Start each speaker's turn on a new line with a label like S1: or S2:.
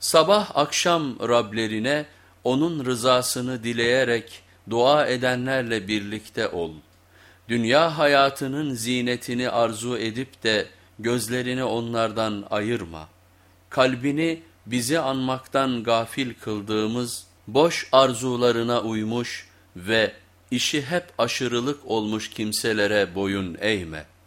S1: Sabah akşam Rablerine onun rızasını dileyerek dua edenlerle birlikte ol. Dünya hayatının zinetini arzu edip de gözlerini onlardan ayırma. Kalbini bizi anmaktan gafil kıldığımız boş arzularına uymuş ve işi hep aşırılık olmuş kimselere boyun eğme.''